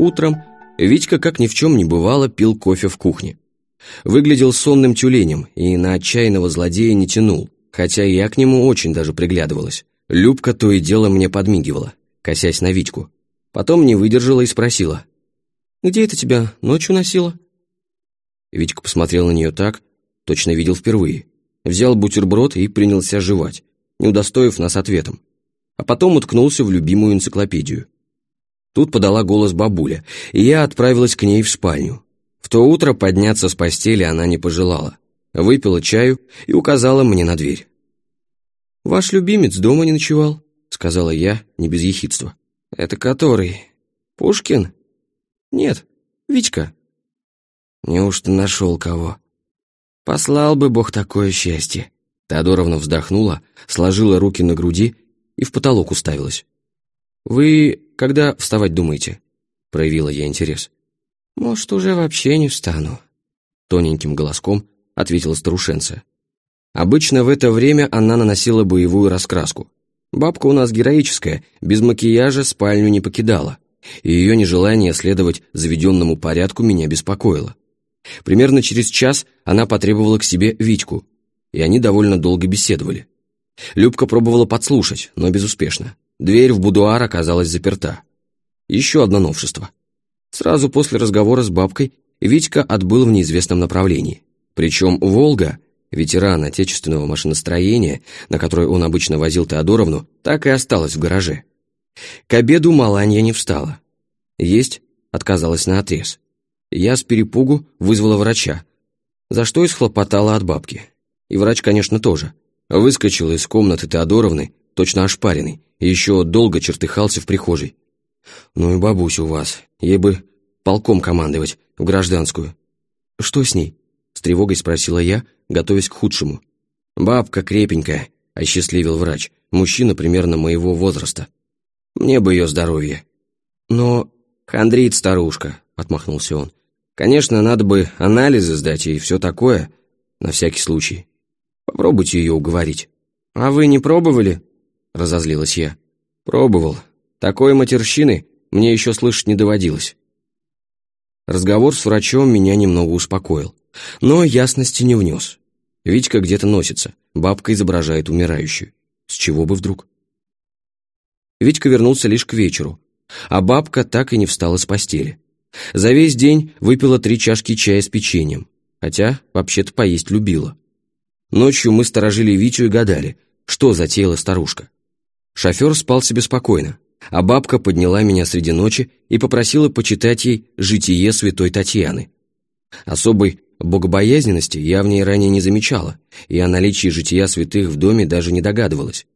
Утром Витька, как ни в чем не бывало, пил кофе в кухне. Выглядел сонным тюленем и на отчаянного злодея не тянул, хотя я к нему очень даже приглядывалась. Любка то и дело мне подмигивала, косясь на Витьку. Потом не выдержала и спросила. «Где это тебя ночью носила?» Витька посмотрел на нее так, точно видел впервые. Взял бутерброд и принялся жевать, не удостоив нас ответом. А потом уткнулся в любимую энциклопедию. Тут подала голос бабуля, и я отправилась к ней в спальню. В то утро подняться с постели она не пожелала. Выпила чаю и указала мне на дверь. «Ваш любимец дома не ночевал», — сказала я, не без ехидства. «Это который? Пушкин?» «Нет, Витька». «Неужто нашел кого?» «Послал бы Бог такое счастье». Теодоровна вздохнула, сложила руки на груди и в потолок уставилась. «Вы когда вставать думаете?» — проявила я интерес. «Может, уже вообще не встану», — тоненьким голоском ответила старушенция. Обычно в это время она наносила боевую раскраску. Бабка у нас героическая, без макияжа спальню не покидала, и ее нежелание следовать заведенному порядку меня беспокоило. Примерно через час она потребовала к себе Витьку, и они довольно долго беседовали. Любка пробовала подслушать, но безуспешно. Дверь в будуар оказалась заперта. Еще одно новшество. Сразу после разговора с бабкой Витька отбыл в неизвестном направлении. Причем «Волга», ветеран отечественного машиностроения, на которой он обычно возил Теодоровну, так и осталась в гараже. К обеду Маланья не встала. Есть отказалась на отрез. Я с перепугу вызвала врача, за что и схлопотала от бабки. И врач, конечно, тоже. Выскочил из комнаты Теодоровны, точно ошпаренный, и еще долго чертыхался в прихожей. «Ну и бабусь у вас, ей бы полком командовать, в гражданскую». «Что с ней?» — с тревогой спросила я, готовясь к худшему. «Бабка крепенькая», — осчастливил врач, мужчина примерно моего возраста. «Мне бы ее здоровье». «Но...» «Хандрит старушка», — отмахнулся он. «Конечно, надо бы анализы сдать и все такое, на всякий случай. Попробуйте ее уговорить». «А вы не пробовали?» — разозлилась я. «Пробовал. Такой матерщины мне еще слышать не доводилось». Разговор с врачом меня немного успокоил, но ясности не внес. Витька где-то носится, бабка изображает умирающую. С чего бы вдруг? Витька вернулся лишь к вечеру, а бабка так и не встала с постели. За весь день выпила три чашки чая с печеньем, хотя вообще-то поесть любила. Ночью мы сторожили Витю и гадали, что затеяла старушка. Шофер спал себе спокойно, а бабка подняла меня среди ночи и попросила почитать ей «Житие святой Татьяны». Особой богобоязненности я в ней ранее не замечала, и о наличии жития святых в доме даже не догадывалась.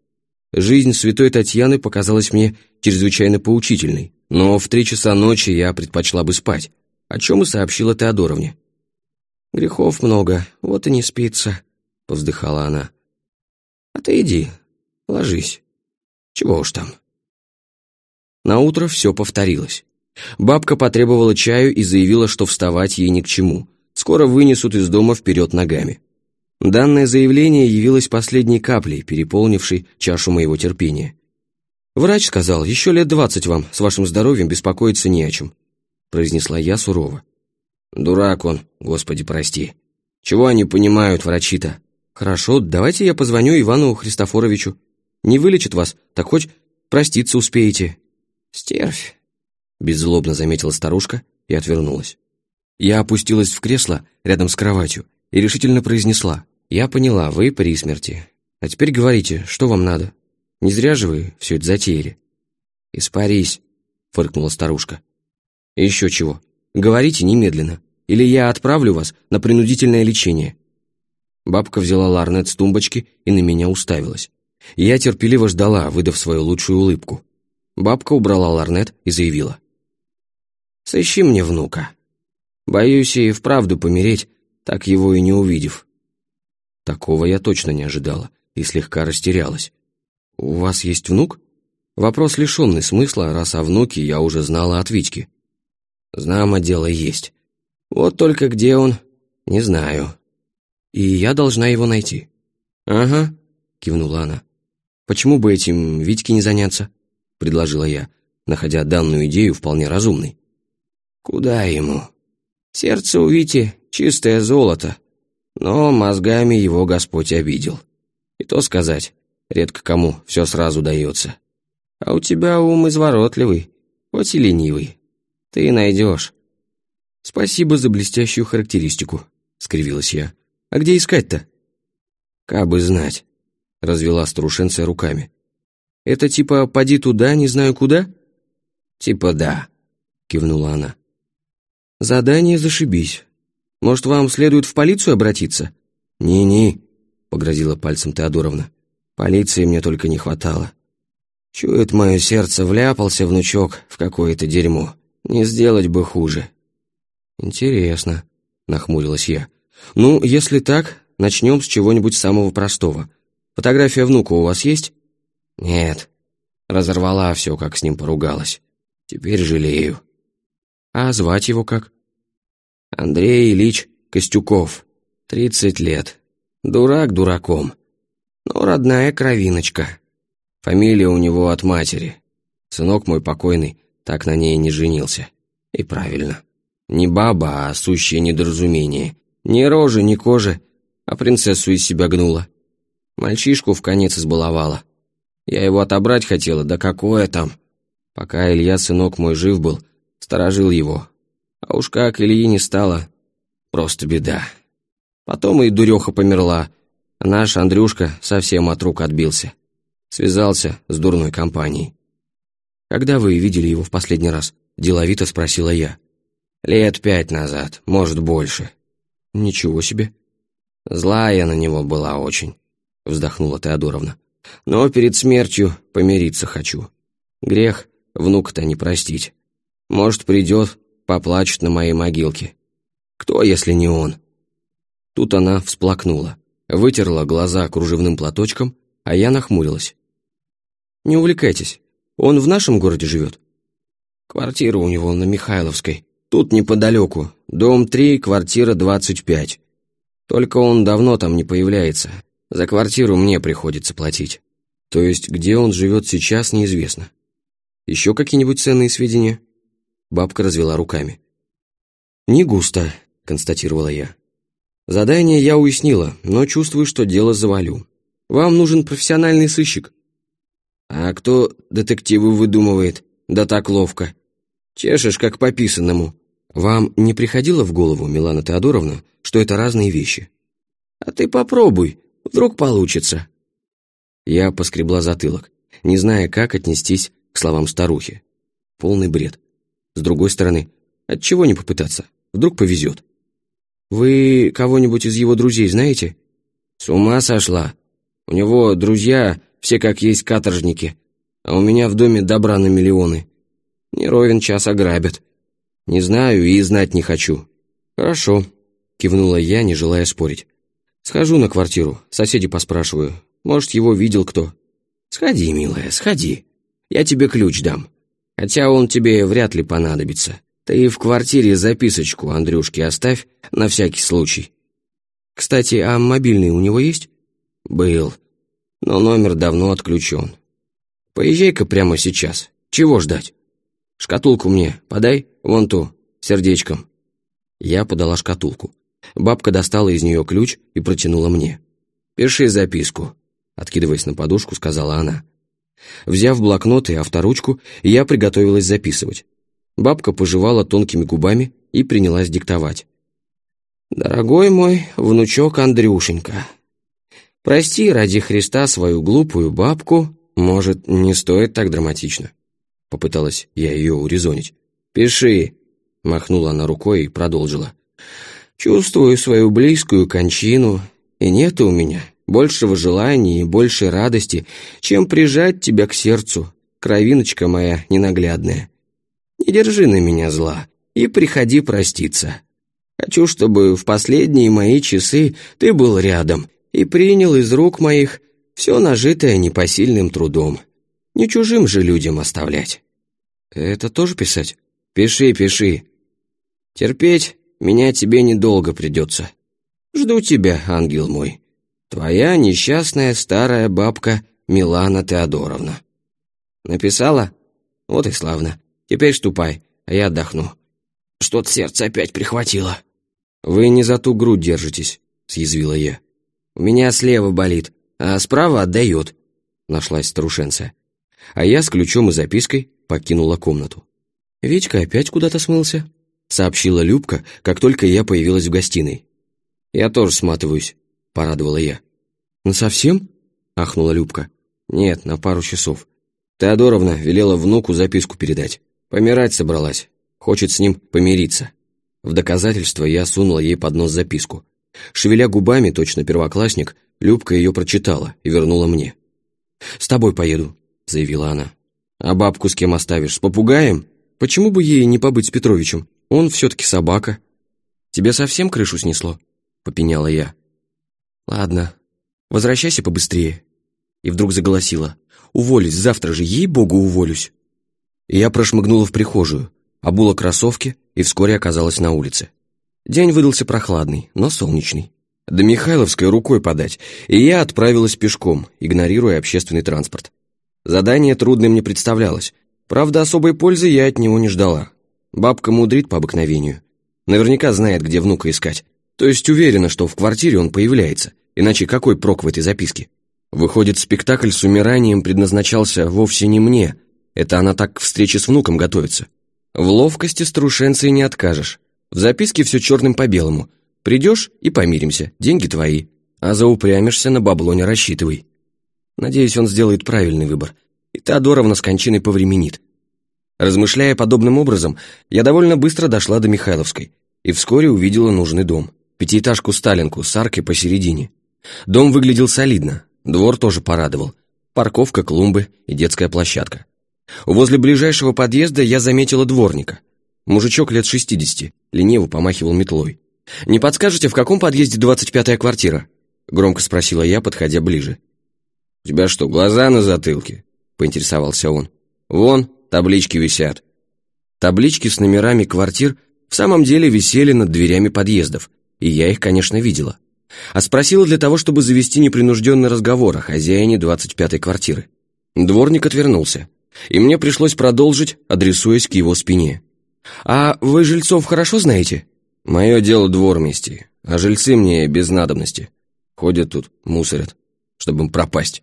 Жизнь святой Татьяны показалась мне чрезвычайно поучительной, но в три часа ночи я предпочла бы спать, о чем и сообщила Теодоровне. «Грехов много, вот и не спится», — повздыхала она. «А ты иди, ложись». Чего уж там. На утро все повторилось. Бабка потребовала чаю и заявила, что вставать ей ни к чему. Скоро вынесут из дома вперед ногами. Данное заявление явилось последней каплей, переполнившей чашу моего терпения. «Врач сказал, еще лет двадцать вам с вашим здоровьем беспокоиться не о чем», произнесла я сурово. «Дурак он, господи прости. Чего они понимают, врачи-то?» «Хорошо, давайте я позвоню Ивану Христофоровичу. Не вылечит вас, так хоть проститься успеете». «Стервь», — беззлобно заметила старушка и отвернулась. Я опустилась в кресло рядом с кроватью и решительно произнесла. «Я поняла, вы при смерти. А теперь говорите, что вам надо? Не зря же вы все это затеяли». «Испарись», — фыркнула старушка. еще чего. Говорите немедленно, или я отправлю вас на принудительное лечение». Бабка взяла ларнет с тумбочки и на меня уставилась. Я терпеливо ждала, выдав свою лучшую улыбку. Бабка убрала ларнет и заявила. «Сыщи мне внука. Боюсь и вправду помереть, так его и не увидев». Такого я точно не ожидала и слегка растерялась. «У вас есть внук?» Вопрос лишенный смысла, раз о внуке я уже знала от Витьки. «Знамо дело есть. Вот только где он?» «Не знаю». «И я должна его найти». «Ага», — кивнула она. «Почему бы этим Витьке не заняться?» — предложила я, находя данную идею вполне разумной. «Куда ему? Сердце у Вити чистое золото, но мозгами его Господь обидел. И то сказать, редко кому все сразу дается. А у тебя ум изворотливый, хоть и ленивый. Ты найдешь». «Спасибо за блестящую характеристику», — скривилась я. «А где искать-то?» «Кабы знать», — развела старушенция руками. «Это типа «поди туда, не знаю куда»?» «Типа да», — кивнула она. «Задание зашибись. Может, вам следует в полицию обратиться?» «Не-не», — погрозила пальцем Теодоровна. «Полиции мне только не хватало. Чует мое сердце, вляпался внучок в какое-то дерьмо. Не сделать бы хуже». «Интересно», — нахмурилась я. «Ну, если так, начнем с чего-нибудь самого простого. Фотография внука у вас есть?» «Нет». Разорвала все, как с ним поругалась. Теперь жалею. «А звать его как?» «Андрей Ильич Костюков. Тридцать лет. Дурак дураком. Но родная кровиночка. Фамилия у него от матери. Сынок мой покойный так на ней не женился. И правильно. Не баба, а сущее недоразумение. Ни рожи, ни кожи, а принцессу из себя гнула. Мальчишку в конец избаловала. Я его отобрать хотела, да какое там. Пока Илья, сынок мой, жив был, сторожил его. А уж как Ильи не стало, просто беда. Потом и дуреха померла, наш Андрюшка совсем от рук отбился. Связался с дурной компанией. «Когда вы видели его в последний раз?» – деловито спросила я. «Лет пять назад, может, больше». «Ничего себе». «Злая на него была очень», — вздохнула Теодоровна. «Но перед смертью помириться хочу. Грех внука-то не простить. Может, придет, поплачет на моей могилке. Кто, если не он?» Тут она всплакнула, вытерла глаза кружевным платочком, а я нахмурилась. «Не увлекайтесь, он в нашем городе живет?» «Квартира у него на Михайловской, тут неподалеку, дом 3, квартира 25. Только он давно там не появляется. За квартиру мне приходится платить. То есть, где он живет сейчас, неизвестно. Еще какие-нибудь ценные сведения?» Бабка развела руками. «Не густо», — констатировала я. «Задание я уяснила, но чувствую, что дело завалю. Вам нужен профессиональный сыщик». «А кто детективы выдумывает? Да так ловко. Чешешь, как по писанному». «Вам не приходило в голову, Милана Теодоровна, что это разные вещи?» «А ты попробуй, вдруг получится». Я поскребла затылок, не зная, как отнестись к словам старухи. Полный бред. С другой стороны, от чего не попытаться? Вдруг повезет. «Вы кого-нибудь из его друзей знаете?» «С ума сошла. У него друзья все как есть каторжники, а у меня в доме добра на миллионы. Не ровен час ограбят». «Не знаю и знать не хочу». «Хорошо», — кивнула я, не желая спорить. «Схожу на квартиру, соседи поспрашиваю. Может, его видел кто?» «Сходи, милая, сходи. Я тебе ключ дам. Хотя он тебе вряд ли понадобится. Ты в квартире записочку Андрюшке оставь, на всякий случай». «Кстати, а мобильный у него есть?» «Был, но номер давно отключен. Поезжай-ка прямо сейчас. Чего ждать?» «Шкатулку мне подай, вон ту, сердечком». Я подала шкатулку. Бабка достала из нее ключ и протянула мне. «Пиши записку», — откидываясь на подушку, сказала она. Взяв блокнот и авторучку, я приготовилась записывать. Бабка пожевала тонкими губами и принялась диктовать. «Дорогой мой внучок Андрюшенька, прости ради Христа свою глупую бабку, может, не стоит так драматично». Попыталась я ее урезонить. «Пиши», — махнула она рукой и продолжила. «Чувствую свою близкую кончину, и нет у меня большего желания и большей радости, чем прижать тебя к сердцу, кровиночка моя ненаглядная. Не держи на меня зла и приходи проститься. Хочу, чтобы в последние мои часы ты был рядом и принял из рук моих все нажитое непосильным трудом. Не чужим же людям оставлять. Это тоже писать? Пиши, пиши. Терпеть меня тебе недолго придется. Жду тебя, ангел мой. Твоя несчастная старая бабка Милана Теодоровна. Написала? Вот и славно. Теперь ступай, а я отдохну. Что-то сердце опять прихватило. Вы не за ту грудь держитесь, съязвила я. У меня слева болит, а справа отдает, нашлась старушенция. А я с ключом и запиской покинула комнату. Витька опять куда-то смылся, сообщила Любка, как только я появилась в гостиной. «Я тоже сматываюсь», — порадовала я. «Насовсем?» — ахнула Любка. «Нет, на пару часов. Теодоровна велела внуку записку передать. Помирать собралась. Хочет с ним помириться». В доказательство я сунула ей под нос записку. Шевеля губами, точно первоклассник, Любка ее прочитала и вернула мне. «С тобой поеду», — заявила она. «А бабку с кем оставишь? С попугаем? Почему бы ей не побыть с Петровичем? Он все-таки собака». «Тебе совсем крышу снесло?» — попеняла я. «Ладно, возвращайся побыстрее». И вдруг заголосила. «Уволюсь, завтра же, ей-богу, уволюсь». Я прошмыгнула в прихожую, обула кроссовки и вскоре оказалась на улице. День выдался прохладный, но солнечный. До Михайловской рукой подать, и я отправилась пешком, игнорируя общественный транспорт. Задание трудным не представлялось, правда, особой пользы я от него не ждала. Бабка мудрит по обыкновению. Наверняка знает, где внука искать. То есть уверена, что в квартире он появляется, иначе какой прок в этой записке? Выходит, спектакль с умиранием предназначался вовсе не мне, это она так к встрече с внуком готовится. В ловкости старушенции не откажешь. В записке все черным по белому. Придешь и помиримся, деньги твои. А заупрямишься, на бабло не рассчитывай. Надеюсь, он сделает правильный выбор. И Теодоровна с кончиной повременит. Размышляя подобным образом, я довольно быстро дошла до Михайловской и вскоре увидела нужный дом. Пятиэтажку-сталинку с аркой посередине. Дом выглядел солидно, двор тоже порадовал. Парковка, клумбы и детская площадка. Возле ближайшего подъезда я заметила дворника. Мужичок лет шестидесяти, лениво помахивал метлой. «Не подскажете, в каком подъезде двадцать пятая квартира?» Громко спросила я, подходя ближе. «У тебя что, глаза на затылке?» Поинтересовался он. «Вон, таблички висят». Таблички с номерами квартир в самом деле висели над дверями подъездов, и я их, конечно, видела. А спросила для того, чтобы завести непринужденный разговор о хозяине двадцать пятой квартиры. Дворник отвернулся, и мне пришлось продолжить, адресуясь к его спине. «А вы жильцов хорошо знаете?» «Мое дело двор мести, а жильцы мне без надобности. Ходят тут, мусорят, чтобы им пропасть».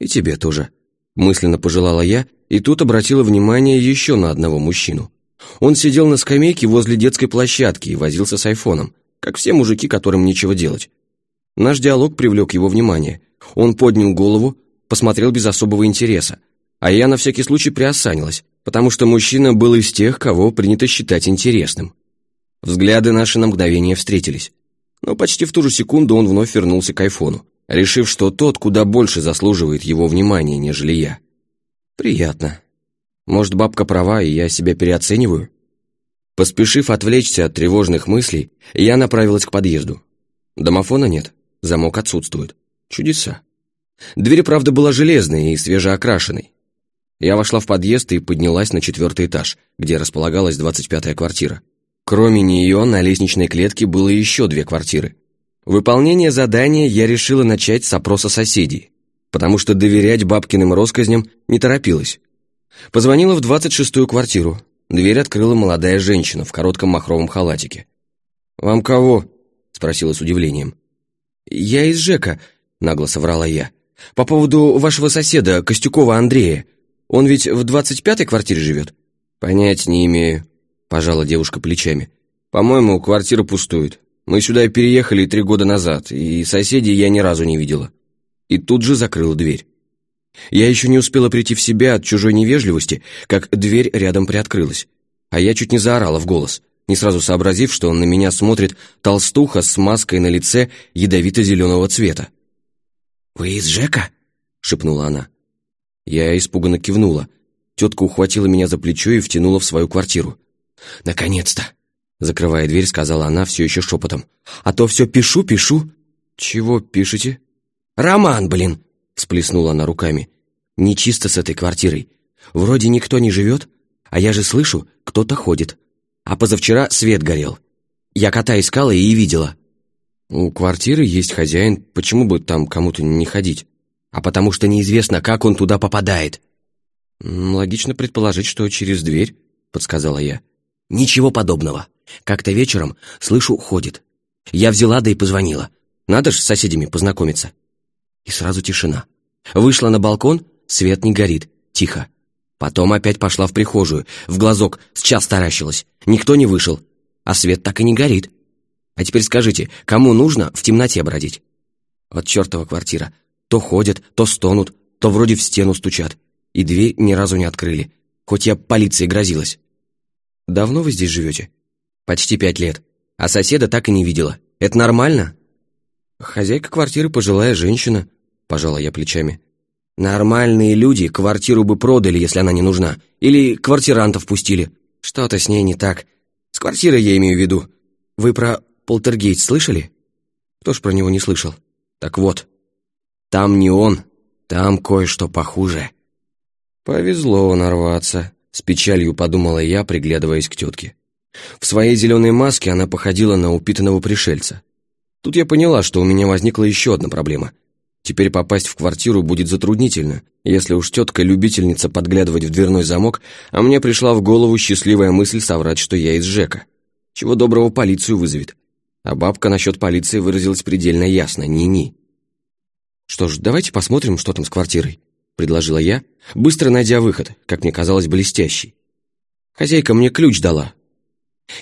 «И тебе тоже», — мысленно пожелала я, и тут обратила внимание еще на одного мужчину. Он сидел на скамейке возле детской площадки и возился с айфоном, как все мужики, которым нечего делать. Наш диалог привлек его внимание. Он поднял голову, посмотрел без особого интереса, а я на всякий случай приосанилась, потому что мужчина был из тех, кого принято считать интересным. Взгляды наши на мгновение встретились. Но почти в ту же секунду он вновь вернулся к айфону, решив, что тот куда больше заслуживает его внимания, нежели я. Приятно. Может, бабка права, и я себя переоцениваю? Поспешив отвлечься от тревожных мыслей, я направилась к подъезду. Домофона нет, замок отсутствует. Чудеса. Дверь, правда, была железной и свежеокрашенной, я вошла в подъезд и поднялась на четвертый этаж, где располагалась двадцать пятая квартира. Кроме нее на лестничной клетке было еще две квартиры. Выполнение задания я решила начать с опроса соседей, потому что доверять бабкиным россказням не торопилась. Позвонила в двадцать шестую квартиру. Дверь открыла молодая женщина в коротком махровом халатике. «Вам кого?» — спросила с удивлением. «Я из ЖЭКа», — нагло соврала я. «По поводу вашего соседа, Костюкова Андрея. Он ведь в двадцать пятой квартире живет?» «Понять не имею», — пожала девушка плечами. «По-моему, квартира пустует. Мы сюда переехали три года назад, и соседей я ни разу не видела». И тут же закрыла дверь. Я еще не успела прийти в себя от чужой невежливости, как дверь рядом приоткрылась. А я чуть не заорала в голос, не сразу сообразив, что на меня смотрит толстуха с маской на лице ядовито-зеленого цвета. «Вы из Жека?» — шепнула она. Я испуганно кивнула. Тетка ухватила меня за плечо и втянула в свою квартиру. «Наконец-то!» Закрывая дверь, сказала она все еще шепотом. «А то все пишу, пишу». «Чего пишете?» «Роман, блин!» Всплеснула она руками. «Нечисто с этой квартирой. Вроде никто не живет, а я же слышу, кто-то ходит. А позавчера свет горел. Я кота искала и видела». «У квартиры есть хозяин, почему бы там кому-то не ходить?» «А потому что неизвестно, как он туда попадает». «Логично предположить, что через дверь», — подсказала я. «Ничего подобного. Как-то вечером, слышу, ходит. Я взяла да и позвонила. Надо ж с соседями познакомиться». И сразу тишина. Вышла на балкон, свет не горит, тихо. Потом опять пошла в прихожую, в глазок, с час таращилась. Никто не вышел, а свет так и не горит. А теперь скажите, кому нужно в темноте бродить? Вот чертова квартира. То ходят, то стонут, то вроде в стену стучат. И дверь ни разу не открыли, хоть я полиции грозилась. Давно вы здесь живете? Почти пять лет. А соседа так и не видела. Это нормально? Хозяйка квартиры пожилая женщина, пожала я плечами. Нормальные люди квартиру бы продали, если она не нужна. Или квартирантов пустили. Что-то с ней не так. С квартирой я имею в виду. Вы про полтергейт слышали? Кто ж про него не слышал? Так вот, там не он, там кое-что похуже. Повезло нарваться, с печалью подумала я, приглядываясь к тетке. В своей зеленой маске она походила на упитанного пришельца. Тут я поняла, что у меня возникла еще одна проблема — Теперь попасть в квартиру будет затруднительно, если уж тетка любительница подглядывать в дверной замок, а мне пришла в голову счастливая мысль соврать, что я из ЖЭКа. Чего доброго полицию вызовет. А бабка насчет полиции выразилась предельно ясно, ни-ни. «Что ж, давайте посмотрим, что там с квартирой», — предложила я, быстро найдя выход, как мне казалось, блестящий. Хозяйка мне ключ дала.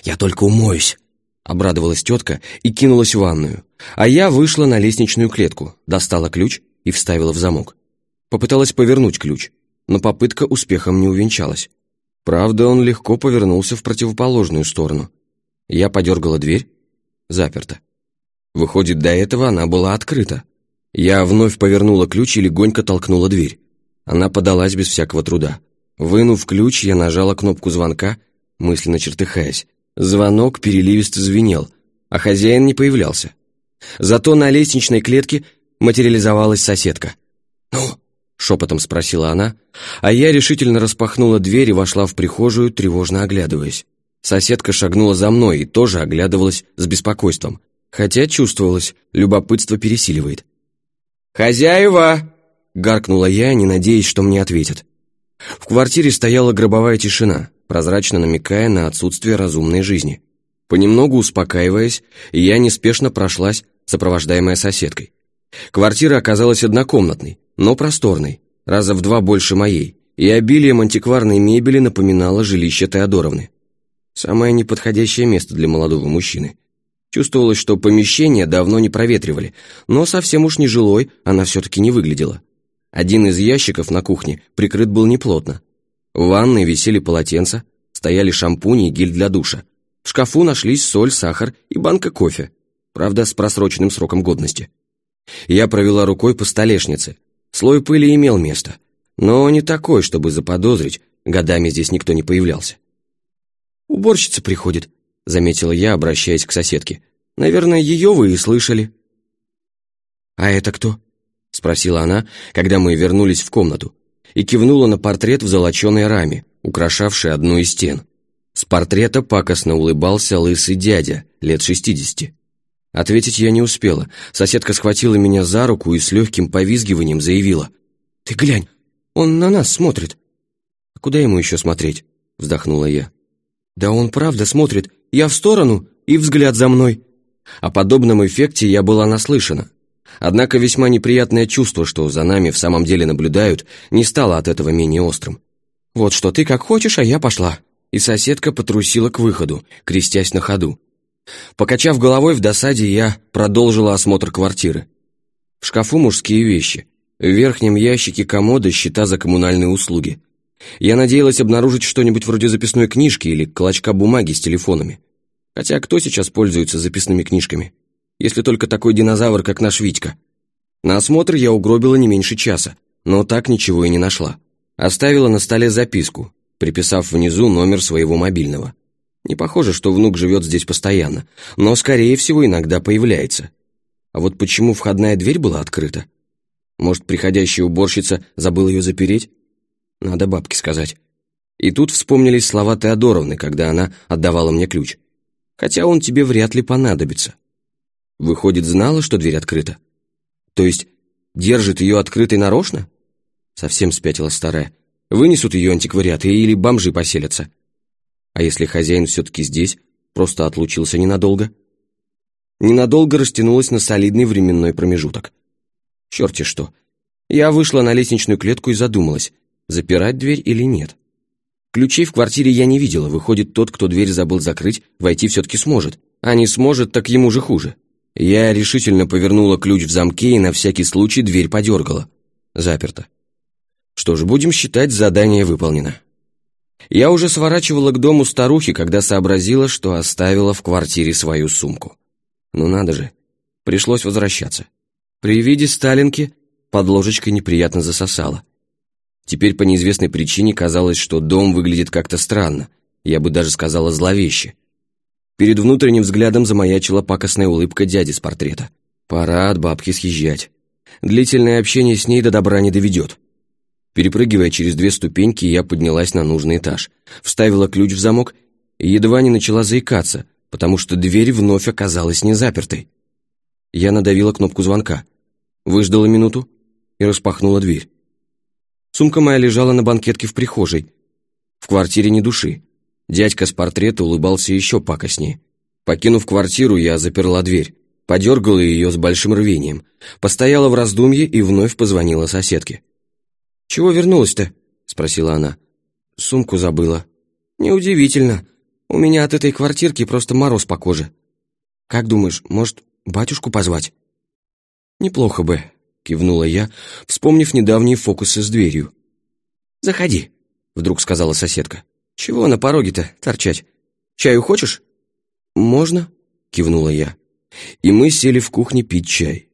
«Я только умоюсь», Обрадовалась тетка и кинулась в ванную, а я вышла на лестничную клетку, достала ключ и вставила в замок. Попыталась повернуть ключ, но попытка успехом не увенчалась. Правда, он легко повернулся в противоположную сторону. Я подергала дверь, заперта. Выходит, до этого она была открыта. Я вновь повернула ключ и легонько толкнула дверь. Она подалась без всякого труда. Вынув ключ, я нажала кнопку звонка, мысленно чертыхаясь. Звонок переливисто звенел, а хозяин не появлялся. Зато на лестничной клетке материализовалась соседка. «Ну?» — шепотом спросила она, а я решительно распахнула дверь и вошла в прихожую, тревожно оглядываясь. Соседка шагнула за мной и тоже оглядывалась с беспокойством, хотя чувствовалось, любопытство пересиливает. «Хозяева!» — гаркнула я, не надеясь, что мне ответят. В квартире стояла гробовая тишина, прозрачно намекая на отсутствие разумной жизни. Понемногу успокаиваясь, я неспешно прошлась, сопровождаемая соседкой. Квартира оказалась однокомнатной, но просторной, раза в два больше моей, и обилием антикварной мебели напоминало жилище Теодоровны. Самое неподходящее место для молодого мужчины. Чувствовалось, что помещение давно не проветривали, но совсем уж нежилой она все-таки не выглядела. Один из ящиков на кухне прикрыт был неплотно, в ванной висели полотенца, стояли шампуни и гель для душа. В шкафу нашлись соль, сахар и банка кофе, правда, с просроченным сроком годности. Я провела рукой по столешнице. Слой пыли имел место, но не такой, чтобы заподозрить, годами здесь никто не появлялся. «Уборщица приходит», — заметила я, обращаясь к соседке. «Наверное, ее вы и слышали». «А это кто?» — спросила она, когда мы вернулись в комнату и кивнула на портрет в золоченой раме, украшавший одну из стен. С портрета пакостно улыбался лысый дядя, лет шестидесяти. Ответить я не успела. Соседка схватила меня за руку и с легким повизгиванием заявила. «Ты глянь, он на нас смотрит». «А куда ему еще смотреть?» — вздохнула я. «Да он правда смотрит. Я в сторону, и взгляд за мной». О подобном эффекте я была наслышана. Однако весьма неприятное чувство, что за нами в самом деле наблюдают, не стало от этого менее острым. «Вот что, ты как хочешь, а я пошла». И соседка потрусила к выходу, крестясь на ходу. Покачав головой в досаде, я продолжила осмотр квартиры. В шкафу мужские вещи. В верхнем ящике комода счета за коммунальные услуги. Я надеялась обнаружить что-нибудь вроде записной книжки или клочка бумаги с телефонами. Хотя кто сейчас пользуется записными книжками? если только такой динозавр, как наш Витька. На осмотр я угробила не меньше часа, но так ничего и не нашла. Оставила на столе записку, приписав внизу номер своего мобильного. Не похоже, что внук живет здесь постоянно, но, скорее всего, иногда появляется. А вот почему входная дверь была открыта? Может, приходящая уборщица забыла ее запереть? Надо бабке сказать. И тут вспомнились слова Теодоровны, когда она отдавала мне ключ. хотя он тебе вряд ли понадобится. Выходит, знала, что дверь открыта? То есть держит ее открытой нарочно? Совсем спятила старая. Вынесут ее антиквариаты или бомжи поселятся. А если хозяин все-таки здесь, просто отлучился ненадолго? Ненадолго растянулась на солидный временной промежуток. Черти что. Я вышла на лестничную клетку и задумалась, запирать дверь или нет. Ключей в квартире я не видела, выходит, тот, кто дверь забыл закрыть, войти все-таки сможет. А не сможет, так ему же хуже. Я решительно повернула ключ в замке и на всякий случай дверь подергала. Заперто. Что ж, будем считать, задание выполнено. Я уже сворачивала к дому старухи, когда сообразила, что оставила в квартире свою сумку. Ну надо же, пришлось возвращаться. При виде Сталинки под ложечкой неприятно засосала. Теперь по неизвестной причине казалось, что дом выглядит как-то странно, я бы даже сказала зловеще. Перед внутренним взглядом замаячила пакостная улыбка дяди с портрета. Пора от бабки съезжать. Длительное общение с ней до добра не доведет. Перепрыгивая через две ступеньки, я поднялась на нужный этаж, вставила ключ в замок и едва не начала заикаться, потому что дверь вновь оказалась не запертой. Я надавила кнопку звонка, выждала минуту и распахнула дверь. Сумка моя лежала на банкетке в прихожей. В квартире ни души. Дядька с портрета улыбался еще пакостнее. Покинув квартиру, я заперла дверь, подергала ее с большим рвением, постояла в раздумье и вновь позвонила соседке. «Чего вернулась-то?» — спросила она. «Сумку забыла». «Неудивительно. У меня от этой квартирки просто мороз по коже. Как думаешь, может, батюшку позвать?» «Неплохо бы», кивнула я, вспомнив недавние фокусы с дверью. «Заходи», — вдруг сказала соседка. «Чего на пороге-то торчать? Чаю хочешь?» «Можно», — кивнула я. И мы сели в кухне пить чай.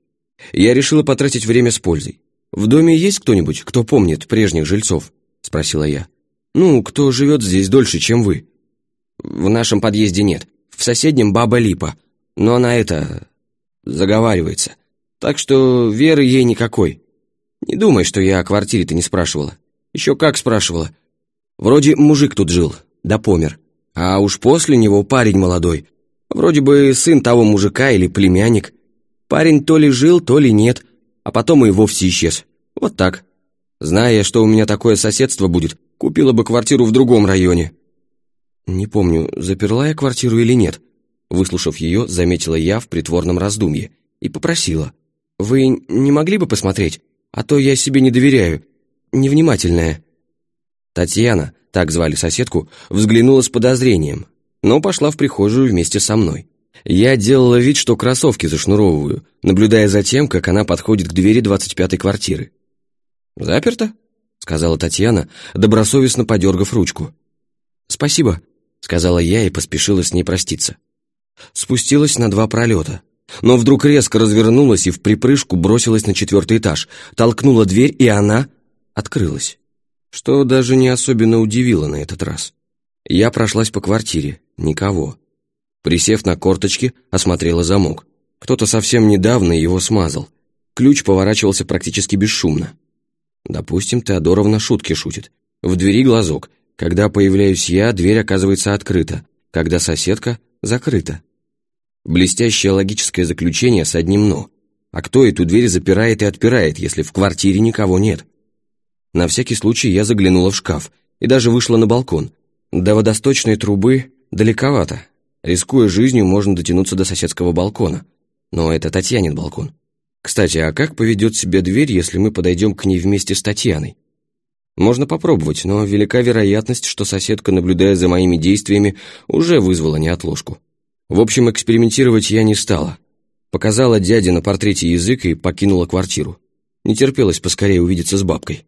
Я решила потратить время с пользой. «В доме есть кто-нибудь, кто помнит прежних жильцов?» — спросила я. «Ну, кто живет здесь дольше, чем вы?» «В нашем подъезде нет. В соседнем баба Липа. Но она это... заговаривается. Так что веры ей никакой. Не думай, что я о квартире-то не спрашивала. Еще как спрашивала. Вроде мужик тут жил, да помер. А уж после него парень молодой. Вроде бы сын того мужика или племянник. Парень то ли жил, то ли нет, а потом и вовсе исчез. Вот так. Зная, что у меня такое соседство будет, купила бы квартиру в другом районе. Не помню, заперла я квартиру или нет. Выслушав ее, заметила я в притворном раздумье и попросила. «Вы не могли бы посмотреть? А то я себе не доверяю. Невнимательная». Татьяна, так звали соседку, взглянула с подозрением, но пошла в прихожую вместе со мной. Я делала вид, что кроссовки зашнуровываю, наблюдая за тем, как она подходит к двери двадцать пятой квартиры. «Заперто?» — сказала Татьяна, добросовестно подергав ручку. «Спасибо», — сказала я и поспешила с ней проститься. Спустилась на два пролета но вдруг резко развернулась и в припрыжку бросилась на четвертый этаж, толкнула дверь, и она открылась. Что даже не особенно удивило на этот раз. Я прошлась по квартире, никого. Присев на корточки, осмотрела замок. Кто-то совсем недавно его смазал. Ключ поворачивался практически бесшумно. Допустим, Теодоровна шутки шутит. В двери глазок. Когда появляюсь я, дверь оказывается открыта. Когда соседка — закрыта. Блестящее логическое заключение с одним «но». А кто эту дверь запирает и отпирает, если в квартире никого нет? На всякий случай я заглянула в шкаф и даже вышла на балкон. До водосточной трубы далековато. Рискуя жизнью, можно дотянуться до соседского балкона. Но это Татьянин балкон. Кстати, а как поведет себя дверь, если мы подойдем к ней вместе с Татьяной? Можно попробовать, но велика вероятность, что соседка, наблюдая за моими действиями, уже вызвала неотложку. В общем, экспериментировать я не стала. Показала дяде на портрете язык и покинула квартиру. Не терпелось поскорее увидеться с бабкой.